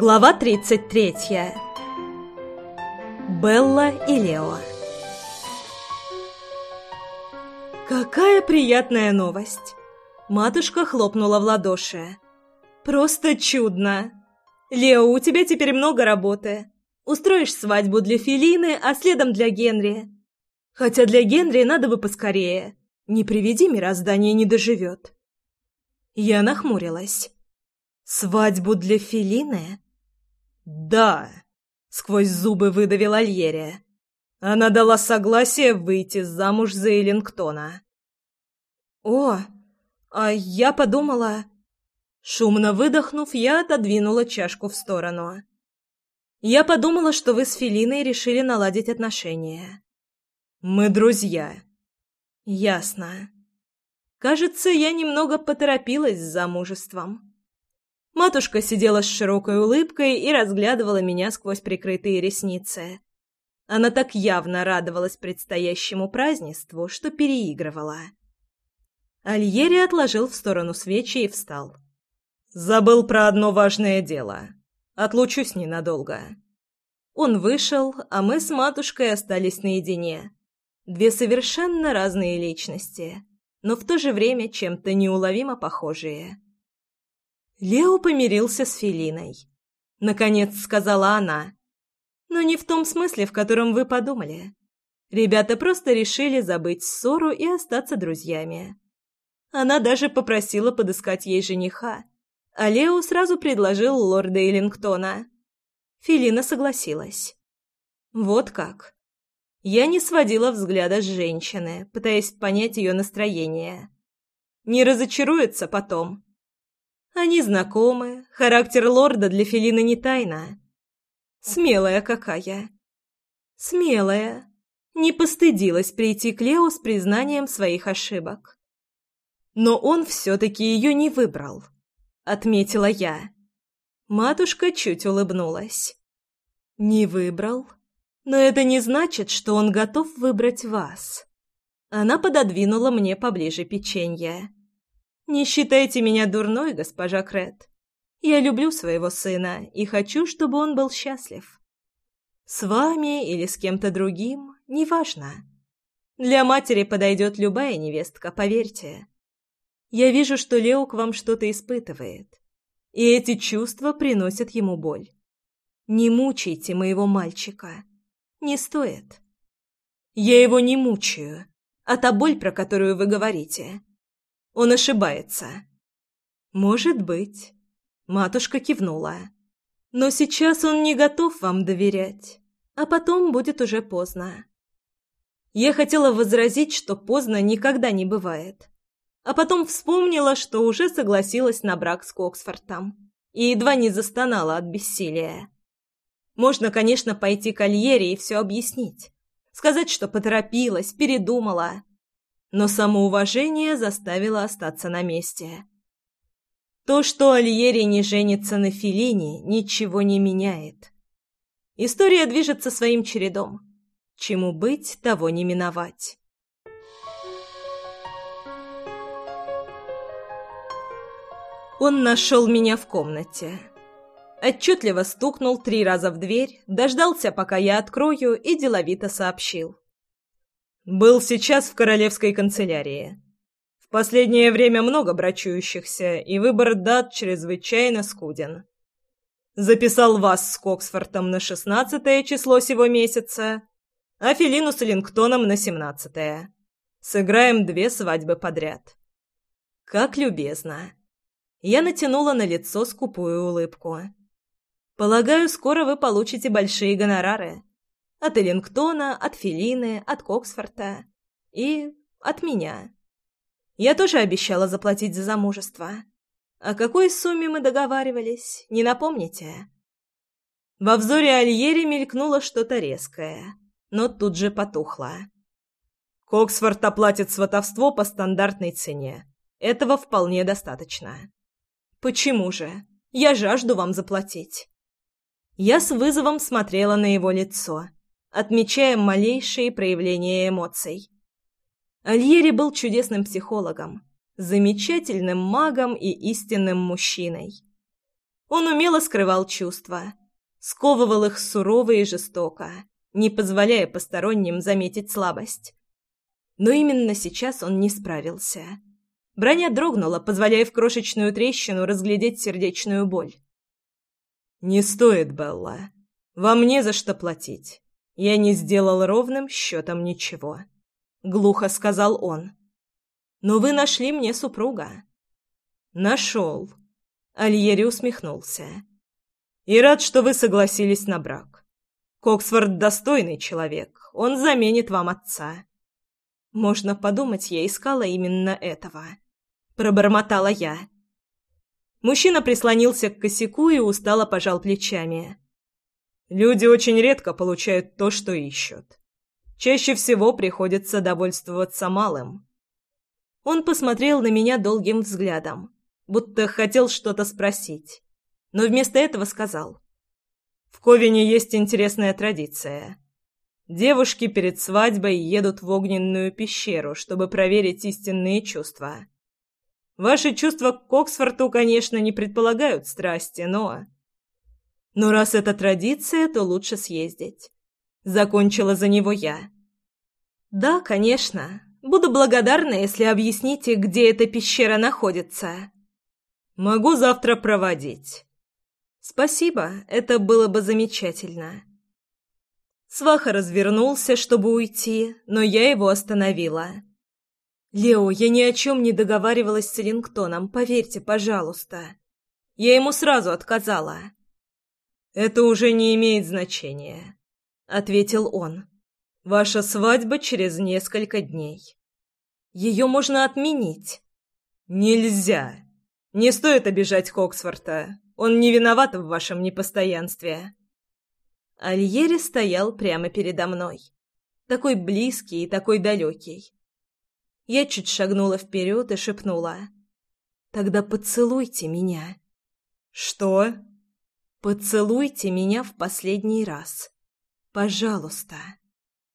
Глава 33. Белла и Лео. Какая приятная новость. Матушка хлопнула в ладоши. Просто чудно. Лео, у тебя теперь много работы. Устроишь свадьбу для Филины, а следом для Генри. Хотя для Генри надо бы поскорее. Не приведи мироздание не доживет. Я нахмурилась. Свадьбу для Филины? «Да!» — сквозь зубы выдавила Альере. Она дала согласие выйти замуж за Эллингтона. «О, а я подумала...» Шумно выдохнув, я отодвинула чашку в сторону. «Я подумала, что вы с Фелиной решили наладить отношения». «Мы друзья». «Ясно. Кажется, я немного поторопилась с замужеством». Матушка сидела с широкой улыбкой и разглядывала меня сквозь прикрытые ресницы. Она так явно радовалась предстоящему празднеству, что переигрывала. Альери отложил в сторону свечи и встал. «Забыл про одно важное дело. Отлучусь ненадолго». Он вышел, а мы с матушкой остались наедине. Две совершенно разные личности, но в то же время чем-то неуловимо похожие. Лео помирился с Фелиной. Наконец сказала она. Но не в том смысле, в котором вы подумали. Ребята просто решили забыть ссору и остаться друзьями. Она даже попросила подыскать ей жениха, а Лео сразу предложил лорда Эллингтона. Фелина согласилась. Вот как. Я не сводила взгляда с женщины, пытаясь понять ее настроение. Не разочаруется потом. Они знакомы, характер лорда для фелины не тайна. Смелая какая. Смелая. Не постыдилась прийти к Лео с признанием своих ошибок. Но он все-таки ее не выбрал, отметила я. Матушка чуть улыбнулась. Не выбрал? Но это не значит, что он готов выбрать вас. Она пододвинула мне поближе печенье. «Не считайте меня дурной, госпожа Крет. Я люблю своего сына и хочу, чтобы он был счастлив. С вами или с кем-то другим, неважно. Для матери подойдет любая невестка, поверьте. Я вижу, что Лео к вам что-то испытывает, и эти чувства приносят ему боль. Не мучайте моего мальчика. Не стоит. Я его не мучаю, а та боль, про которую вы говорите, он ошибается». «Может быть». Матушка кивнула. «Но сейчас он не готов вам доверять, а потом будет уже поздно». Я хотела возразить, что поздно никогда не бывает. А потом вспомнила, что уже согласилась на брак с Коксфортом. И едва не застонала от бессилия. Можно, конечно, пойти к Альере и все объяснить. Сказать, что поторопилась, передумала но самоуважение заставило остаться на месте. То, что Альери не женится на Филине, ничего не меняет. История движется своим чередом. Чему быть, того не миновать. Он нашел меня в комнате. Отчетливо стукнул три раза в дверь, дождался, пока я открою, и деловито сообщил. Был сейчас в королевской канцелярии. В последнее время много брачующихся, и выбор дат чрезвычайно скуден. Записал вас с Коксфортом на шестнадцатое число сего месяца, а Филину с Лингтоном на семнадцатое. Сыграем две свадьбы подряд. Как любезно. Я натянула на лицо скупую улыбку. Полагаю, скоро вы получите большие гонорары. От Эллингтона, от Филины, от Коксфорта. И от меня. Я тоже обещала заплатить за замужество. О какой сумме мы договаривались, не напомните? Во взоре Альери мелькнуло что-то резкое, но тут же потухло. Коксфорд оплатит сватовство по стандартной цене. Этого вполне достаточно. Почему же? Я жажду вам заплатить. Я с вызовом смотрела на его лицо, отмечаем малейшие проявления эмоций. Альери был чудесным психологом, замечательным магом и истинным мужчиной. Он умело скрывал чувства, сковывал их сурово и жестоко, не позволяя посторонним заметить слабость. Но именно сейчас он не справился. Броня дрогнула, позволяя в крошечную трещину разглядеть сердечную боль. «Не стоит, Белла. Вам не за что платить. Я не сделал ровным счетом ничего. Глухо сказал он. Но вы нашли мне супруга. Нашел. Альери усмехнулся. И рад, что вы согласились на брак. Коксфорд достойный человек. Он заменит вам отца. Можно подумать, я искала именно этого. Пробормотала я. Мужчина прислонился к косяку и устало пожал плечами. Люди очень редко получают то, что ищут. Чаще всего приходится довольствоваться малым. Он посмотрел на меня долгим взглядом, будто хотел что-то спросить, но вместо этого сказал. «В Ковине есть интересная традиция. Девушки перед свадьбой едут в огненную пещеру, чтобы проверить истинные чувства. Ваши чувства к Оксфорту, конечно, не предполагают страсти, но...» Но раз это традиция, то лучше съездить. Закончила за него я. Да, конечно. Буду благодарна, если объясните, где эта пещера находится. Могу завтра проводить. Спасибо, это было бы замечательно. Сваха развернулся, чтобы уйти, но я его остановила. «Лео, я ни о чем не договаривалась с Эллингтоном, поверьте, пожалуйста». Я ему сразу отказала. «Это уже не имеет значения», — ответил он. «Ваша свадьба через несколько дней. Ее можно отменить». «Нельзя. Не стоит обижать Коксфорта. Он не виноват в вашем непостоянстве». Альери стоял прямо передо мной. Такой близкий и такой далекий. Я чуть шагнула вперед и шепнула. «Тогда поцелуйте меня». «Что?» Поцелуйте меня в последний раз. Пожалуйста.